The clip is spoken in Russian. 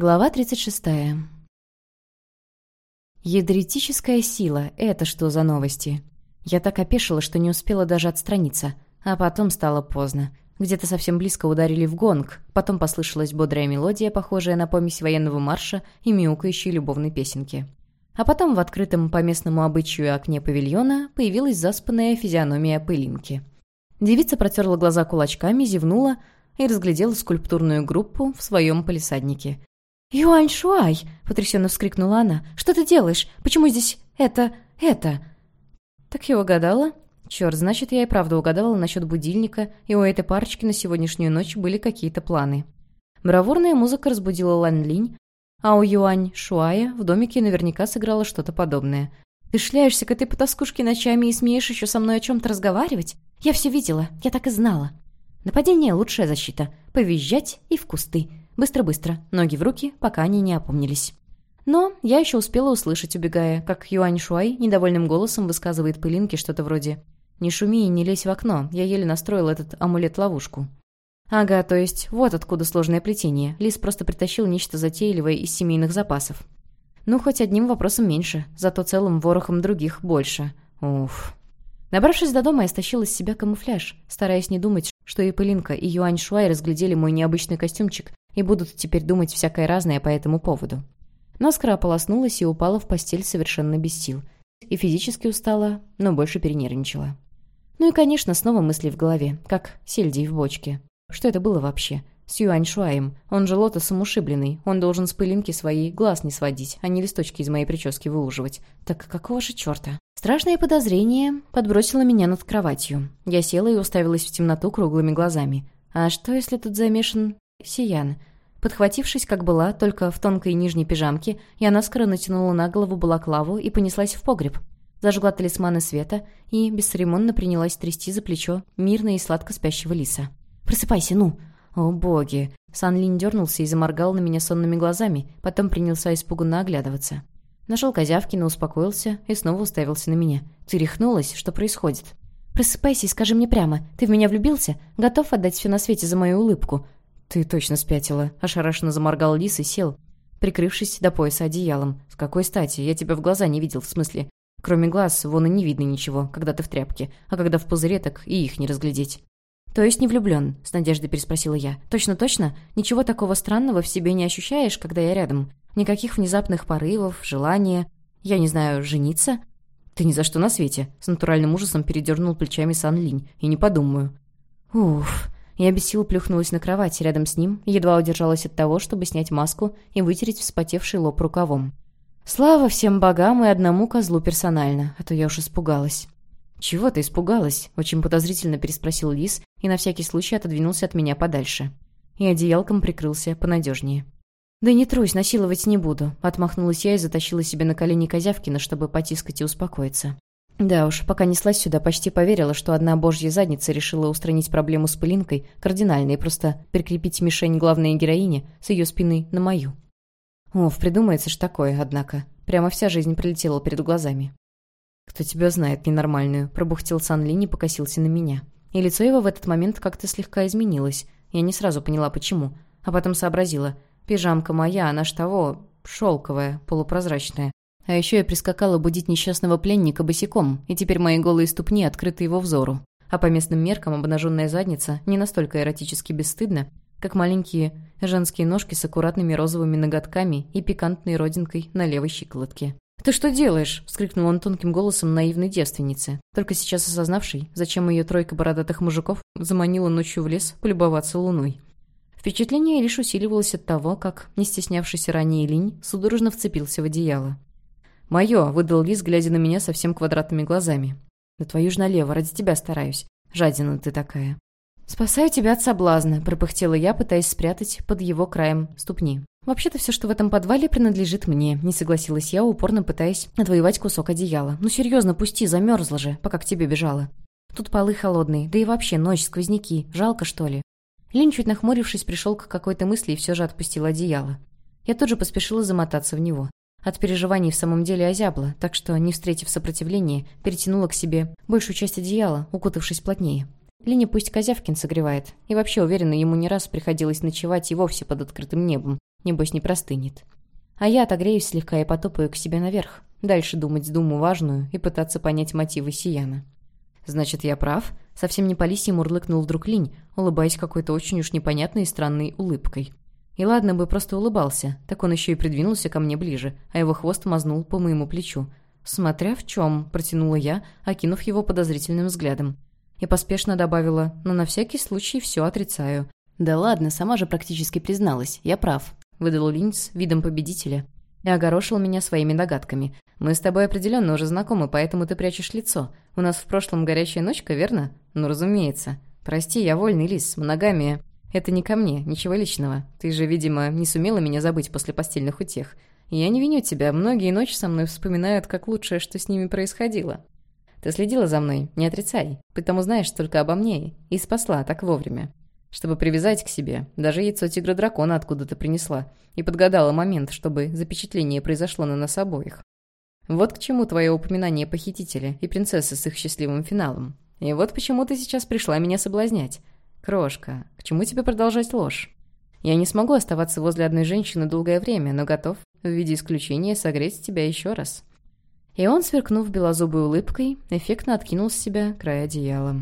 Глава 36. Ядретическая сила — это что за новости? Я так опешила, что не успела даже отстраниться. А потом стало поздно. Где-то совсем близко ударили в гонг, потом послышалась бодрая мелодия, похожая на помесь военного марша и мяукающей любовной песенки. А потом в открытом по местному обычаю окне павильона появилась заспанная физиономия пылинки. Девица протерла глаза кулачками, зевнула и разглядела скульптурную группу в своем палисаднике. «Юань Шуай!» — потрясенно вскрикнула она. «Что ты делаешь? Почему здесь это... это...» «Так я угадала?» Черт, значит, я и правда угадывала насчет будильника, и у этой парочки на сегодняшнюю ночь были какие-то планы. Бравурная музыка разбудила Лан Линь, а у Юань Шуая в домике наверняка сыграло что-то подобное. «Ты шляешься к этой потаскушке ночами и смеешь еще со мной о чем-то разговаривать? Я все видела, я так и знала». Нападение — лучшая защита. Повизжать и в кусты. Быстро-быстро, ноги в руки, пока они не опомнились. Но я еще успела услышать, убегая, как Юань Шуай недовольным голосом высказывает пылинке что-то вроде «Не шуми и не лезь в окно, я еле настроил этот амулет-ловушку». Ага, то есть вот откуда сложное плетение. Лис просто притащил нечто затейливое из семейных запасов. Ну, хоть одним вопросом меньше, зато целым ворохом других больше. Уф. Набравшись до дома, я стащила из себя камуфляж, стараясь не думать, что и Пылинка, и Юань Шуай разглядели мой необычный костюмчик и будут теперь думать всякое разное по этому поводу. Наскоро ополоснулась и упала в постель совершенно без сил. И физически устала, но больше перенервничала. Ну и, конечно, снова мысли в голове, как сельдей в бочке. Что это было вообще? С Юань Шуаем. Он же лотосом ушибленный. Он должен с пылинки своей глаз не сводить, а не листочки из моей прически выуживать. Так какого же черта? Страшное подозрение подбросило меня над кроватью. Я села и уставилась в темноту круглыми глазами. А что, если тут замешан Сиян? Подхватившись, как была, только в тонкой нижней пижамке, я наскоро натянула на голову балаклаву и понеслась в погреб. Зажгла талисманы света и бесцеремонно принялась трясти за плечо мирно и сладко спящего лиса. «Просыпайся, ну!» «О, боги!» Сан Линь дернулся и заморгал на меня сонными глазами, потом принялся испуганно оглядываться. Нашел Козявкина, успокоился и снова уставился на меня. «Ты рехнулась? Что происходит?» «Просыпайся и скажи мне прямо. Ты в меня влюбился? Готов отдать все на свете за мою улыбку?» «Ты точно спятила», — ошарашенно заморгал лис и сел, прикрывшись до пояса одеялом. «С какой стати? Я тебя в глаза не видел, в смысле. Кроме глаз, вон и не видно ничего, когда ты в тряпке, а когда в пузыре, так и их не разглядеть». «То есть не влюблен?» — с надеждой переспросила я. «Точно-точно? Ничего такого странного в себе не ощущаешь, когда я рядом? Никаких внезапных порывов, желания. Я не знаю, жениться? Ты ни за что на свете. С натуральным ужасом передернул плечами Сан Линь. И не подумаю. Уф. Я без сил плюхнулась на кровать рядом с ним едва удержалась от того, чтобы снять маску и вытереть вспотевший лоб рукавом. Слава всем богам и одному козлу персонально, а то я уж испугалась. «Чего ты испугалась?» — очень подозрительно переспросил Лис и на всякий случай отодвинулся от меня подальше. И одеялком прикрылся понадежнее. «Да не трусь, насиловать не буду», — отмахнулась я и затащила себе на колени Козявкина, чтобы потискать и успокоиться. Да уж, пока неслась сюда, почти поверила, что одна божья задница решила устранить проблему с пылинкой кардинально и просто прикрепить мишень главной героине с ее спины на мою. Оф, придумается ж такое, однако. Прямо вся жизнь пролетела перед глазами. «Кто тебя знает, ненормальную?» — пробухтел Сан Линь и покосился на меня. И лицо его в этот момент как-то слегка изменилось. Я не сразу поняла, почему. А потом сообразила — Пижамка моя, она ж того, шелковая, полупрозрачная. А еще я прискакала будить несчастного пленника босиком, и теперь мои голые ступни открыты его взору. А по местным меркам обнаженная задница не настолько эротически бесстыдна, как маленькие женские ножки с аккуратными розовыми ноготками и пикантной родинкой на левой щиколотке. «Ты что делаешь?» — вскрикнул он тонким голосом наивной девственницы, только сейчас осознавшей, зачем ее тройка бородатых мужиков заманила ночью в лес полюбоваться луной. Впечатление лишь усиливалось от того, как, не стеснявшийся ранее линь, судорожно вцепился в одеяло. «Мое!» — выдал Лис, глядя на меня совсем квадратными глазами. «Да твою ж налево, ради тебя стараюсь. Жадина ты такая». «Спасаю тебя от соблазна», — пропыхтела я, пытаясь спрятать под его краем ступни. «Вообще-то все, что в этом подвале, принадлежит мне», — не согласилась я, упорно пытаясь отвоевать кусок одеяла. «Ну серьезно, пусти, замерзла же, пока к тебе бежала. Тут полы холодные, да и вообще ночь, сквозняки. Жалко, что ли?» Лин, чуть нахмурившись, пришел к какой-то мысли и все же отпустил одеяло. Я тут же поспешила замотаться в него. От переживаний в самом деле озябла, так что, не встретив сопротивления, перетянула к себе большую часть одеяла, укутавшись плотнее. Лине пусть Козявкин согревает. И вообще, уверена, ему не раз приходилось ночевать и вовсе под открытым небом. Небось, не простынет. А я отогреюсь слегка и потопаю к себе наверх. Дальше думать думу важную и пытаться понять мотивы Сияна. «Значит, я прав?» Совсем не по лисьи мурлыкнул вдруг Линь, улыбаясь какой-то очень уж непонятной и странной улыбкой. И ладно бы просто улыбался, так он еще и придвинулся ко мне ближе, а его хвост мазнул по моему плечу. «Смотря в чем», — протянула я, окинув его подозрительным взглядом. И поспешно добавила, но на всякий случай все отрицаю. «Да ладно, сама же практически призналась, я прав», — выдал Линь с видом победителя. И огорошил меня своими догадками. «Мы с тобой определенно уже знакомы, поэтому ты прячешь лицо. У нас в прошлом горячая ночка, верно? Ну, разумеется. Прости, я вольный лис, моногамия. Это не ко мне, ничего личного. Ты же, видимо, не сумела меня забыть после постельных утех. Я не виню тебя, многие ночи со мной вспоминают, как лучшее, что с ними происходило. Ты следила за мной, не отрицай, потому знаешь только обо мне и спасла так вовремя чтобы привязать к себе. Даже яйцо тигра-дракона откуда-то принесла. И подгадала момент, чтобы запечатление произошло на нас обоих. Вот к чему твое упоминание похитителя и принцессы с их счастливым финалом. И вот почему ты сейчас пришла меня соблазнять. Крошка, к чему тебе продолжать ложь? Я не смогу оставаться возле одной женщины долгое время, но готов в виде исключения согреть тебя еще раз». И он, сверкнув белозубой улыбкой, эффектно откинул с себя край одеяла.